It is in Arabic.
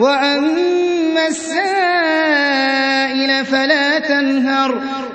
وَأَمَّا السَّائِلَ فَلَا تَنْهَرْ.